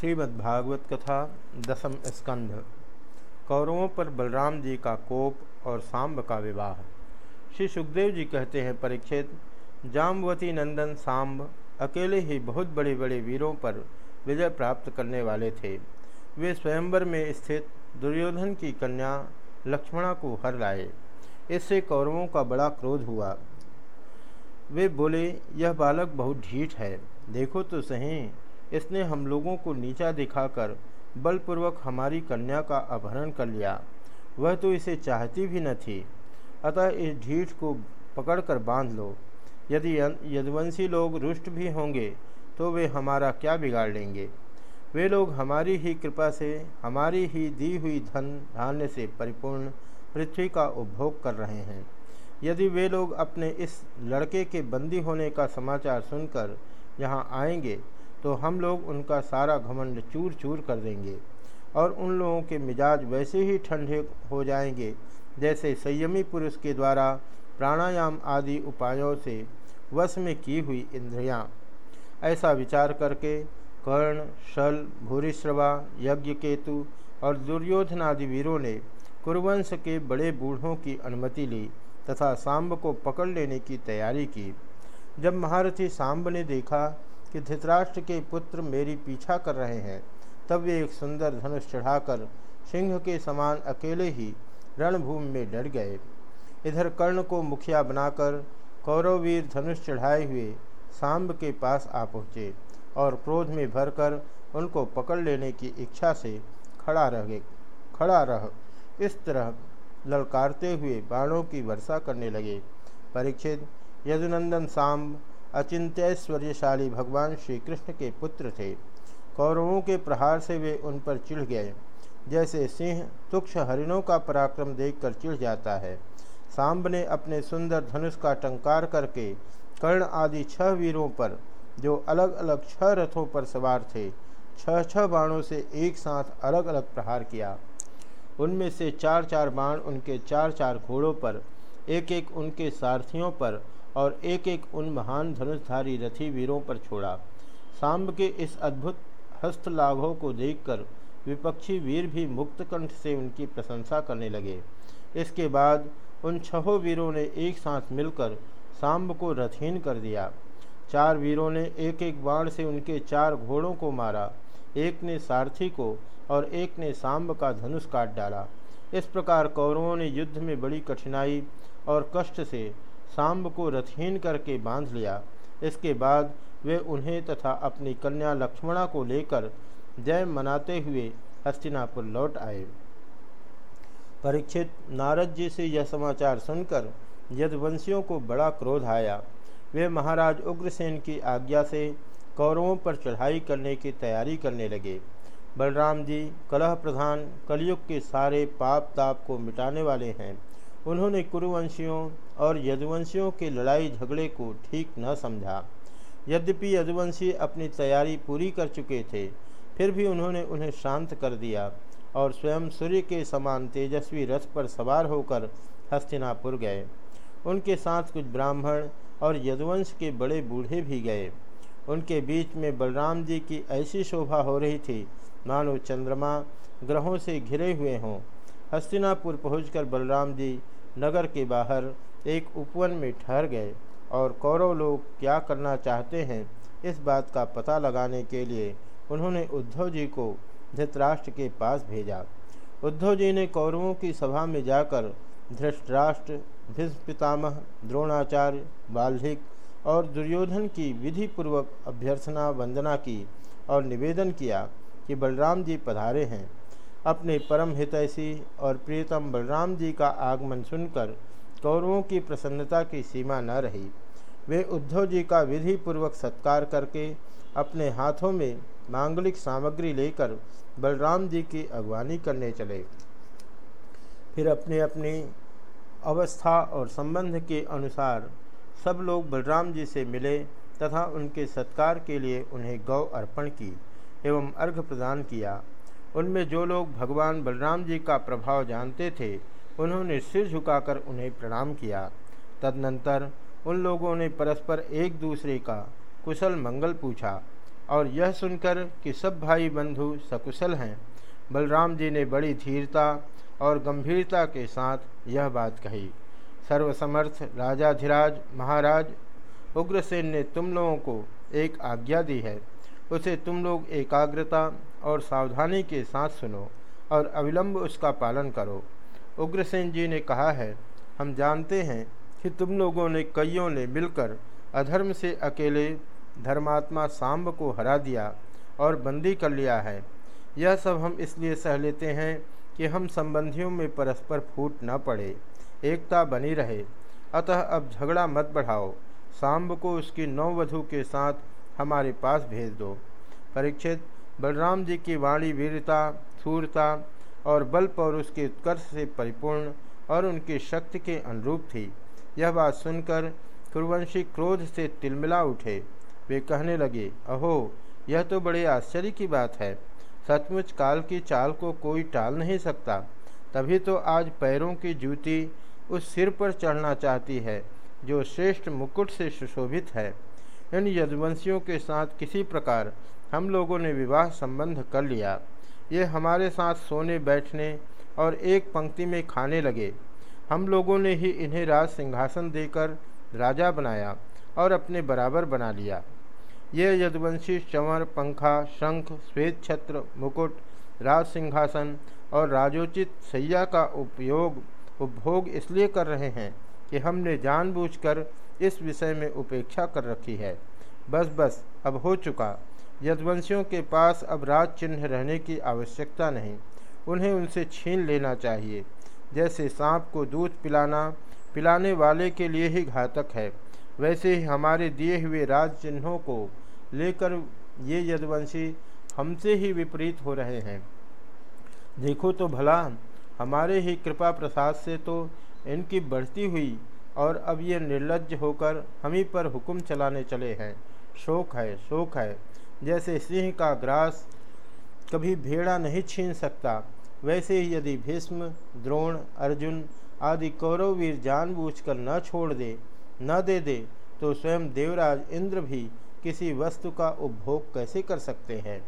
श्रीमद्भागवत कथा, दसम स्कंध। कौरवों पर बलराम जी का कोप और सांब का विवाह। श्री सुखदेव जी कहते हैं परीक्षित जामवती नंदन सांब अकेले ही बहुत बड़े बड़े वीरों पर विजय प्राप्त करने वाले थे। वे स्वयंवर में स्थित दुर्योधन की कन्या लक्ष्मणा को हर लाए। इससे कौरवों का बड़ा क्रोध हुआ। वे बोले, यह बालक बहुत ढीठ है। देखो तो सही। इसने हम लोगों को नीचा दिखाकर बलपूर्वक हमारी कन्या का अपहरण कर लिया। वह तो इसे चाहती भी न थी। अतः इस ढीठ को पकड़कर बाँध लो। यदि यदुवंशी लोग रुष्ट भी होंगे तो वे हमारा क्या बिगाड़ लेंगे? वे लोग हमारी ही कृपा से, हमारी ही दी हुई धन धान्य से परिपूर्ण पृथ्वी का उपभोग कर रहे हैं। यदि वे लोग अपने इस लड़के के बंदी होने का समाचार सुनकर यहाँ आएँगे तो हम लोग उनका सारा घमंड चूर चूर कर देंगे और उन लोगों के मिजाज वैसे ही ठंडे हो जाएँगे, जैसे संयमी पुरुष के द्वारा प्राणायाम आदि उपायों से वश में की हुई इंद्रियाँ। ऐसा विचार करके कर्ण, शल, भूरिश्रवा यज्ञ केतु और दुर्योधन आदि वीरों ने कुरुवंश के बड़े बूढ़ों की अनुमति ली तथा सांब को पकड़ लेने की तैयारी की। जब महारथी सांब ने देखा कि धृतराष्ट्र के पुत्र मेरी पीछा कर रहे हैं। तब वे एक सुंदर धनुष चढ़ाकर सिंह के समान अकेले ही रणभूमि में डर गए। इधर कर्ण को मुखिया बनाकर कौरववीर धनुष चढ़ाए हुए सांब के पास आ पहुँचे और क्रोध में भरकर उनको पकड़ लेने की इच्छा से खड़ा रह गए खड़ा रह। इस तरह ललकारते हुए बाणों की वर्षा करने लगे। परीक्षित यदुनंदन सांब अचिंत्यश्वर्यशाली भगवान श्री कृष्ण के पुत्र थे। कौरवों के प्रहार से वे उन पर चिढ़ गए। जैसे सिंह तुक्ष हरिणों का पराक्रम देखकर चिढ़ जाता है। सांब ने अपने सुंदर धनुष का टंकार करके कर्ण आदि छह वीरों पर, जो अलग अलग छह रथों पर सवार थे छह छह बाणों से एक साथ अलग अलग प्रहार किया। उनमें से चार चार बाण उनके चार चार घोड़ों पर एक एक उनके सारथियों पर और एक एक उन महान धनुषधारी रथी वीरों पर छोड़ा। सांब के इस अद्भुत हस्तलाघों को देखकर विपक्षी वीर भी मुक्त कंठ से उनकी प्रशंसा करने लगे। इसके बाद उन छहों वीरों ने एक साथ मिलकर सांब को रथहीन कर दिया। चार वीरों ने एक एक बाण से उनके चार घोड़ों को मारा। एक ने सारथी को और एक ने सांब का धनुष काट डाला। इस प्रकार कौरवों ने युद्ध में बड़ी कठिनाई और कष्ट से सांब को रथहीन करके बाँध लिया। इसके बाद वे उन्हें तथा अपनी कन्या लक्ष्मणा को लेकर जय मनाते हुए हस्तिनापुर लौट आए। परीक्षित नारद जी से यह समाचार सुनकर यदवंशियों को बड़ा क्रोध आया। वे महाराज उग्रसेन की आज्ञा से कौरवों पर चढ़ाई करने की तैयारी करने लगे। बलराम जी, कलह प्रधान, कलयुग के सारे पाप ताप को मिटाने वाले हैं। उन्होंने कुरुवंशियों और यदुवंशियों के लड़ाई झगड़े को ठीक न समझा। यद्यपि यदुवंशी अपनी तैयारी पूरी कर चुके थे, फिर भी उन्होंने उन्हें शांत कर दिया और स्वयं सूर्य के समान तेजस्वी रथ पर सवार होकर हस्तिनापुर गए। उनके साथ कुछ ब्राह्मण और यदुवंश के बड़े बूढ़े भी गए। उनके बीच में बलराम जी की ऐसी शोभा हो रही थी, मानो चंद्रमा ग्रहों से घिरे हुए हों। हस्तिनापुर पहुंचकर बलराम जी नगर के बाहर एक उपवन में ठहर गए और कौरव लोग क्या करना चाहते हैं, इस बात का पता लगाने के लिए उन्होंने उद्धव जी को धृतराष्ट्र के पास भेजा। उद्धव जी ने कौरवों की सभा में जाकर धृष्टराष्ट्र भीष्म पितामह द्रोणाचार्य, बाल्हिक और दुर्योधन की विधि पूर्वक अभ्यर्थना, वंदना की और निवेदन किया कि बलराम जी पधारे हैं। अपने परम हितैषी और प्रियतम बलराम जी का आगमन सुनकर कौरवों की प्रसन्नता की सीमा न रही। वे उद्धव जी का विधि पूर्वक सत्कार करके अपने हाथों में मांगलिक सामग्री लेकर बलराम जी की अगवानी करने चले। फिर अपने अपनी अवस्था और संबंध के अनुसार सब लोग बलराम जी से मिले तथा उनके सत्कार के लिए उन्हें गौ अर्पण की एवं अर्घ प्रदान किया। उनमें जो लोग भगवान बलराम जी का प्रभाव जानते थे उन्होंने सिर झुकाकर उन्हें प्रणाम किया। तदनंतर उन लोगों ने परस्पर एक दूसरे का कुशल मंगल पूछा और यह सुनकर कि सब भाई बंधु सकुशल हैं। बलराम जी ने बड़ी धीरता और गंभीरता के साथ यह बात कही, सर्वसमर्थ राजाधिराज महाराज, उग्रसेन ने तुम लोगों को एक आज्ञा दी है। उसे तुम लोग एकाग्रता और सावधानी के साथ सुनो और अविलंब उसका पालन करो। उग्रसेन जी ने कहा है, हम जानते हैं कि तुम लोगों ने कईयों ने मिलकर अधर्म से अकेले धर्मात्मा सांब को हरा दिया और बंदी कर लिया है। यह सब हम इसलिए सह लेते हैं कि हम संबंधियों में परस्पर फूट न पड़े, एकता बनी रहे। अतः अब झगड़ा मत बढ़ाओ। सांब को उसकी नौवधु के साथ हमारे पास भेज दो। परीक्षित, बलराम जी की वाणी वीरता सूरता और बल पौरुष के उत्कर्ष से परिपूर्ण और उनकी शक्ति के अनुरूप थी। यह बात सुनकर कुरवंशी क्रोध से तिलमिला उठे। वे कहने लगे, अहो, यह तो बड़े आश्चर्य की बात है। सचमुच काल की चाल को कोई टाल नहीं सकता। तभी तो आज पैरों की जूती उस सिर पर चढ़ना चाहती है, जो श्रेष्ठ मुकुट से सुशोभित है। इन यदुवंशियों के साथ किसी प्रकार हम लोगों ने विवाह संबंध कर लिया। ये हमारे साथ सोने, बैठने और एक पंक्ति में खाने लगे। हम लोगों ने ही इन्हें राज सिंहासन देकर राजा बनाया और अपने बराबर बना लिया। ये यदुवंशी चंवर, पंखा, शंख, श्वेत छत्र, मुकुट, राज सिंहासन और राजोचित सैया का उपयोग, उपभोग इसलिए कर रहे हैं कि हमने जानबूझकर इस विषय में उपेक्षा कर रखी है। बस बस, अब हो चुका। यदवंशियों के पास अब राज चिन्ह रहने की आवश्यकता नहीं। उन्हें उनसे छीन लेना चाहिए। जैसे सांप को दूध पिलाना, पिलाने वाले के लिए ही घातक है। वैसे ही हमारे दिए हुए राज चिन्हों को लेकर ये यदवंशी हमसे ही विपरीत हो रहे हैं। देखो तो भला, हमारे ही कृपा प्रसाद से तो इनकी बढ़ती हुई और अब ये निर्लज होकर हम ही पर हुक्म चलाने चले हैं। शोक है शोक है। जैसे सिंह का ग्रास कभी भेड़ा नहीं छीन सकता, वैसे ही यदि भीष्म, द्रोण, अर्जुन आदि कौरववीर जानबूझकर न छोड़ दे, न दे दे तो स्वयं देवराज इंद्र भी किसी वस्तु का उपभोग कैसे कर सकते हैं?